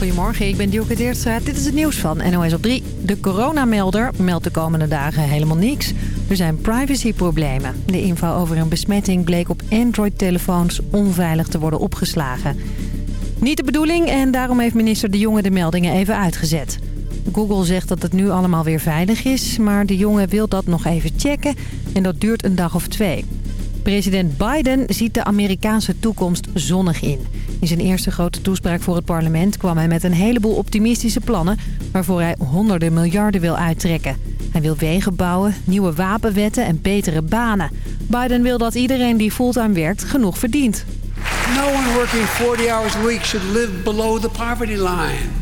Goedemorgen, ik ben Dielke Deertstra. Dit is het nieuws van NOS op 3. De coronamelder meldt de komende dagen helemaal niks. Er zijn privacyproblemen. De info over een besmetting bleek op Android-telefoons onveilig te worden opgeslagen. Niet de bedoeling en daarom heeft minister De Jonge de meldingen even uitgezet. Google zegt dat het nu allemaal weer veilig is, maar De Jonge wil dat nog even checken en dat duurt een dag of twee. President Biden ziet de Amerikaanse toekomst zonnig in. In zijn eerste grote toespraak voor het parlement kwam hij met een heleboel optimistische plannen... waarvoor hij honderden miljarden wil uittrekken. Hij wil wegen bouwen, nieuwe wapenwetten en betere banen. Biden wil dat iedereen die fulltime werkt genoeg verdient. No one working 40 hours a week should live below the poverty line.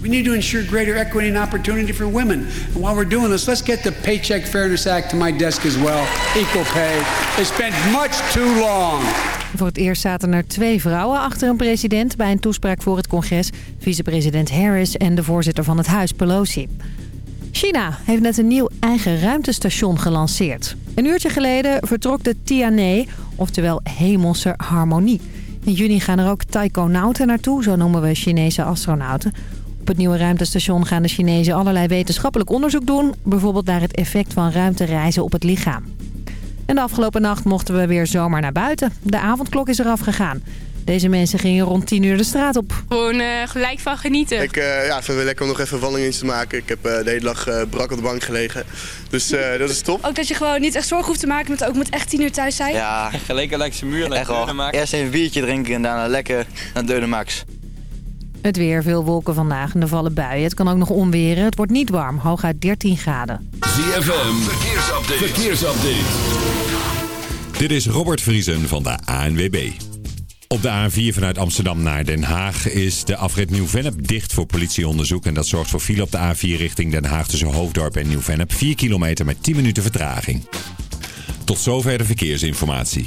We need to ensure greater equity and opportunity for women. And while we're doing this, let's get the Paycheck Fairness Act to my desk as well. Equal pay. It's been much too long. Voor het eerst zaten er twee vrouwen achter een president... bij een toespraak voor het congres. Vicepresident Harris en de voorzitter van het huis, Pelosi. China heeft net een nieuw eigen ruimtestation gelanceerd. Een uurtje geleden vertrok de Tianhe, oftewel Hemelse Harmonie. In juni gaan er ook taikonauten naartoe, zo noemen we Chinese astronauten. Op het nieuwe ruimtestation gaan de Chinezen allerlei wetenschappelijk onderzoek doen. Bijvoorbeeld naar het effect van ruimtereizen op het lichaam. En de afgelopen nacht mochten we weer zomaar naar buiten. De avondklok is eraf gegaan. Deze mensen gingen rond 10 uur de straat op. Gewoon uh, gelijk van genieten. Ik uh, ja, vind het lekker om nog even wandelingen te maken. Ik heb uh, de hele dag brak op de bank gelegen. Dus dat is top. Ook dat je gewoon niet echt zorgen hoeft te maken, maar ook moet echt 10 uur thuis zijn. Ja, gelijk langs de muur, echt wel. Eerst even een biertje drinken en daarna lekker naar de Max. Het weer, veel wolken vandaag en er vallen buien. Het kan ook nog onweren. Het wordt niet warm, hooguit 13 graden. ZFM, verkeersupdate. verkeersupdate. Dit is Robert Vriesen van de ANWB. Op de A4 vanuit Amsterdam naar Den Haag is de afrit Nieuw-Vennep dicht voor politieonderzoek. En dat zorgt voor file op de A4 richting Den Haag tussen Hoofddorp en Nieuw-Vennep. 4 kilometer met 10 minuten vertraging. Tot zover de verkeersinformatie.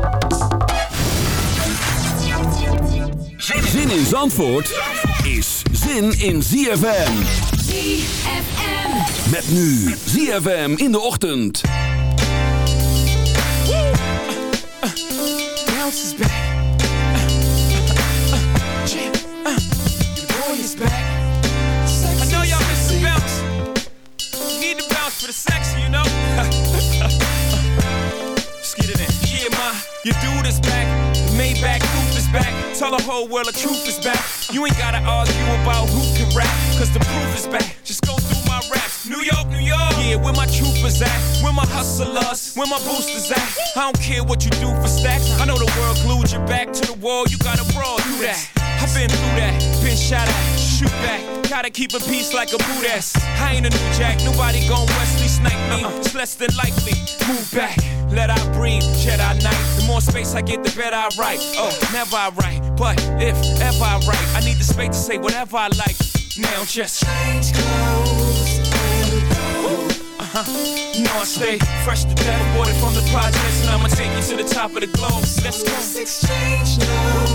Zin in Zandvoort is zin in ZFM. ZFM. Met nu ZFM in de ochtend. Bounce is back. Boy is back. I know y'all miss the bounce. You need to bounce for the sex, you know. Let's get it in. Yeah, ma, your dude is back. The Maybach roof is back. Tell the whole world the truth is back. You ain't gotta argue about who can rap, cause the proof is back. Just go through my raps. New York, New York. Yeah, where my troopers at? Where my hustlers? Where my boosters at? I don't care what you do for stacks. I know the world glued your back to the wall. You gotta brawl through that. I've been through that. Been shot at. Shoot back. Gotta keep a peace like a boot ass. I ain't a new jack. Nobody gon' Wesley snipe me. It's less than likely. Move back. Let I breathe. shed I Knight. The more space I get, the better I write. Oh, never I write. But if ever I write, I need the space to say whatever I like. Now just change clothes and go. Uh-huh. You know I stay fresh to death, aborted from the projects, and I'ma take you to the top of the globe. Let's go. Let's exchange now.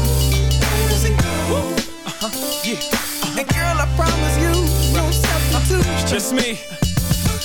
and go. Uh-huh. Yeah. Uh-huh. And girl, I promise you, no substitute. It's just me.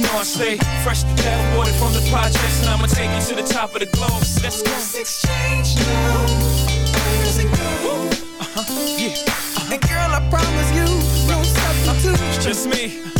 You know I stay fresh to death, water from the projects, and I'ma take you to the top of the globe. Let's go. Let's exchange now. Uh-huh, yeah. Uh-huh. And girl, I promise you, no substitute. It's just me.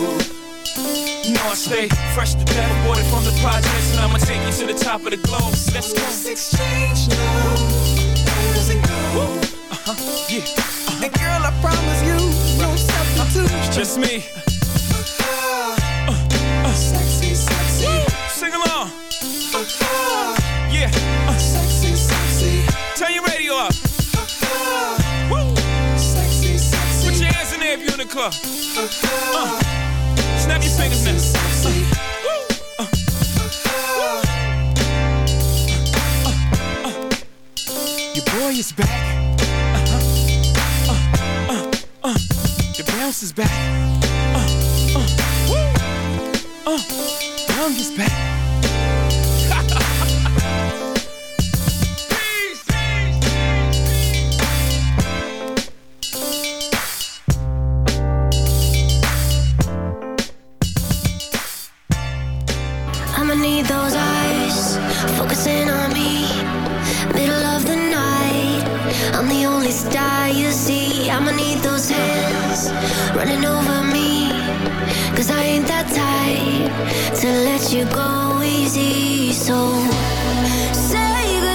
You know I stay fresh to death, aborted from the projects, and I'ma take you to the top of the globe. So Let's go. Let's exchange now. Woo. Uh-huh, yeah. Uh-huh. And girl, I promise you, no substitute. It's just me. Sexy, sexy. Sing along. Yeah. Uh, Sexy, sexy. turn your radio up. Woo. Sexy, sexy. Put your hands in there if you're in the club. Snap your fingers now. Boy is back. Uh, uh, uh. The bounce is back. Uh, uh, woo. Uh, is back. I'ma need those eyes focusing on me. Middle of the night, I'm the only star you see. I'ma need those hands running over me. Cause I ain't that type to let you go easy. So say goodbye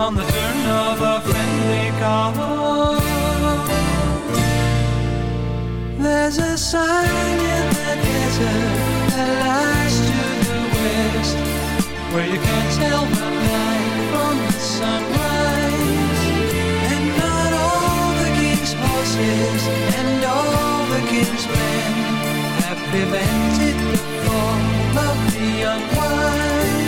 on the turn of a friendly car. There's a sign in the desert that lies to the west where you can't tell the night from the sunrise. And not all the king's horses and all the king's men have prevented the fall of the unwise.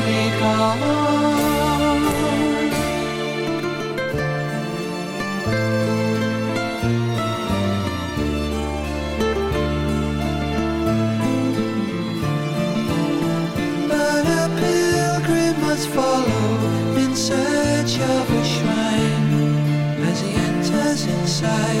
car. But a pilgrim must follow in search of a shrine as he enters inside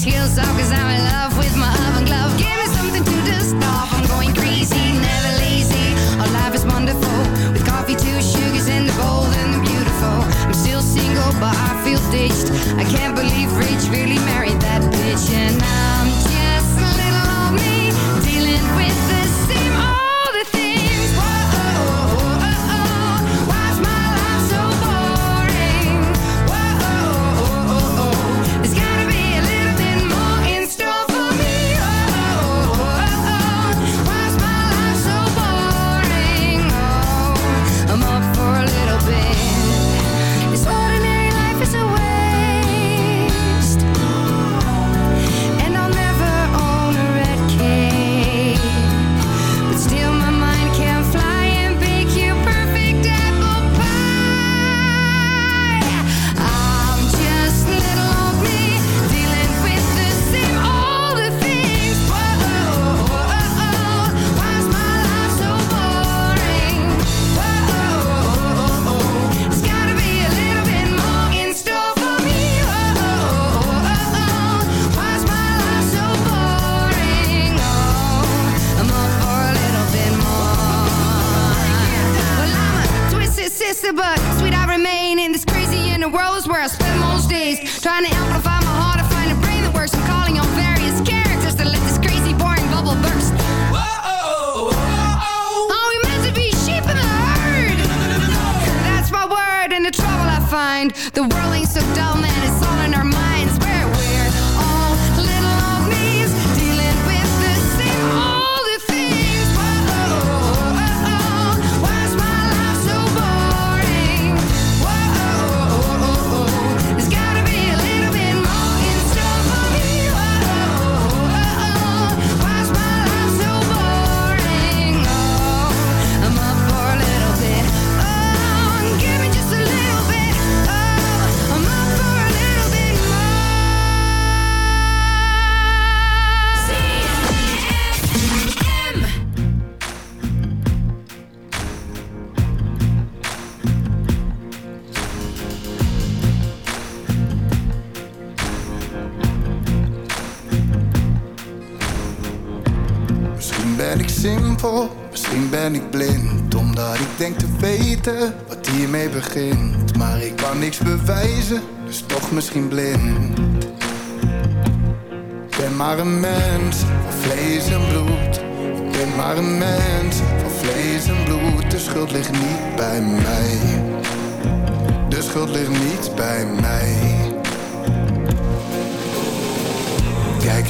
Cookie skills off cause I'm in love with my oven glove. Give me something to dust off. I'm going crazy, never lazy. Our life is wonderful. With coffee, two sugars, and the bold and the beautiful. I'm still single, but I feel ditched. I can't believe Rich really married that bitch. And I'm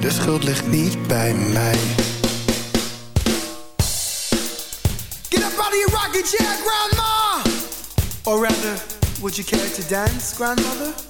De schuld ligt niet bij mij. Get up out of your rocking chair, Grandma! Or rather, would you care to dance, Grandmother?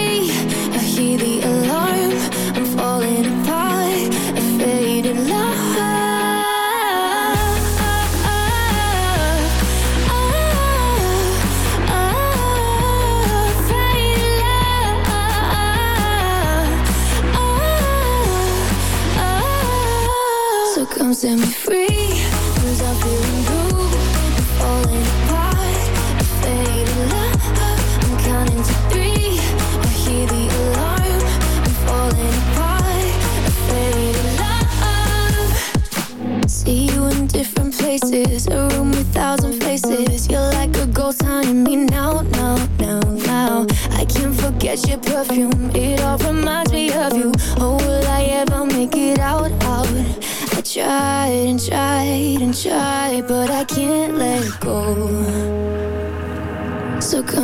and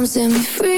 set me free.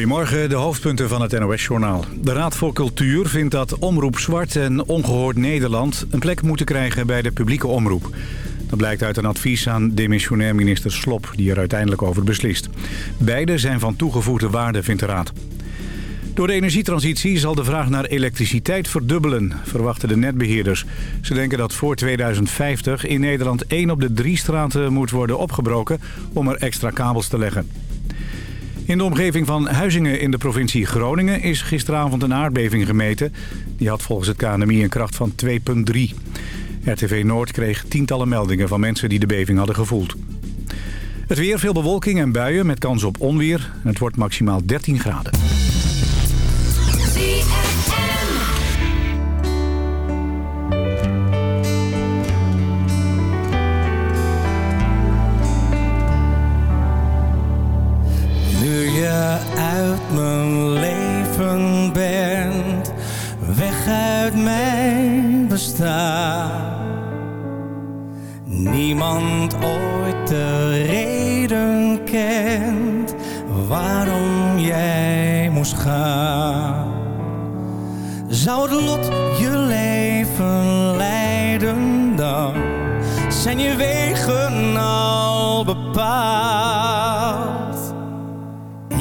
Goedemorgen, de hoofdpunten van het NOS-journaal. De Raad voor Cultuur vindt dat Omroep Zwart en Ongehoord Nederland... een plek moeten krijgen bij de publieke omroep. Dat blijkt uit een advies aan demissionair minister Slop... die er uiteindelijk over beslist. Beide zijn van toegevoegde waarde, vindt de Raad. Door de energietransitie zal de vraag naar elektriciteit verdubbelen, verwachten de netbeheerders. Ze denken dat voor 2050 in Nederland één op de drie straten moet worden opgebroken om er extra kabels te leggen. In de omgeving van Huizingen in de provincie Groningen is gisteravond een aardbeving gemeten. Die had volgens het KNMI een kracht van 2,3. RTV Noord kreeg tientallen meldingen van mensen die de beving hadden gevoeld. Het weer, veel bewolking en buien met kans op onweer. Het wordt maximaal 13 graden. Uit mijn leven bent, weg uit mijn bestaan. Niemand ooit de reden kent waarom jij moest gaan. Zou het lot je leven leiden dan? Zijn je wegen al bepaald?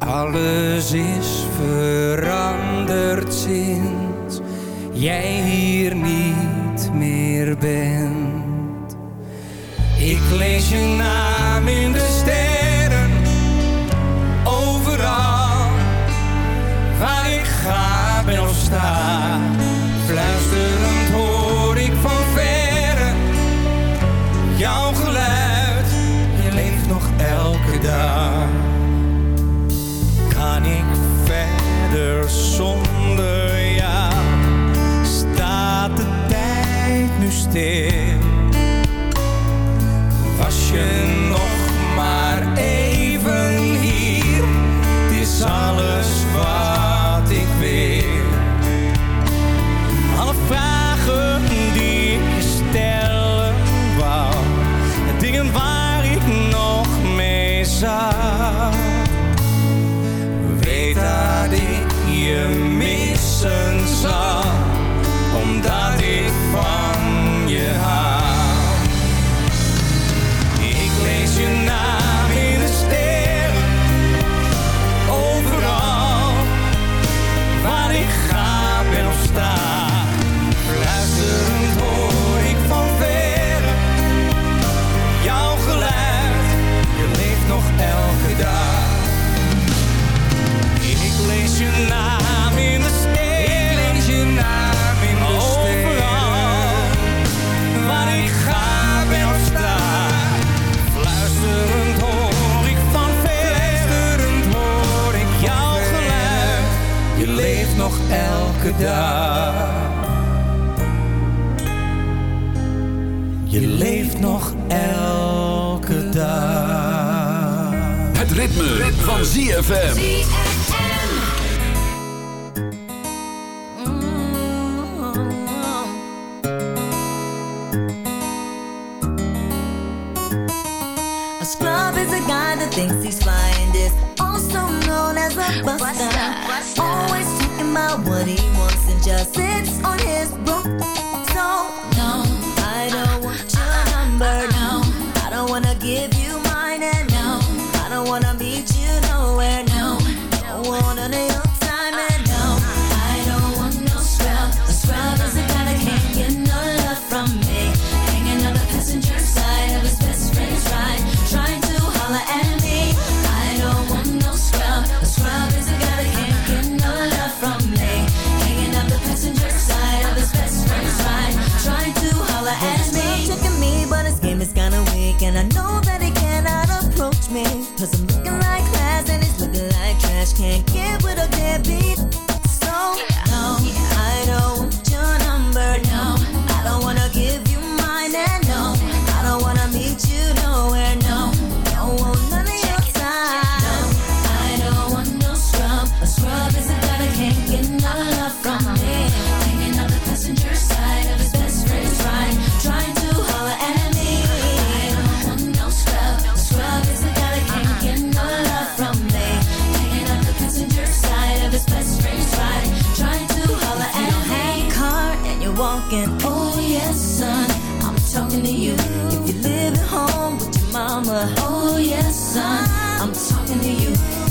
Alles is veranderd sinds jij hier niet meer bent. Ik lees je naam in de sterren, overal waar ik ga ben of.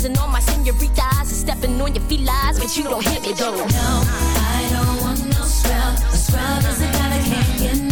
Bouncing on my senoritas and stepping on your felines, but you don't hit me though. No, I don't want no scrub. A scrub is the guy that can't get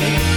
Yeah.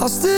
Als de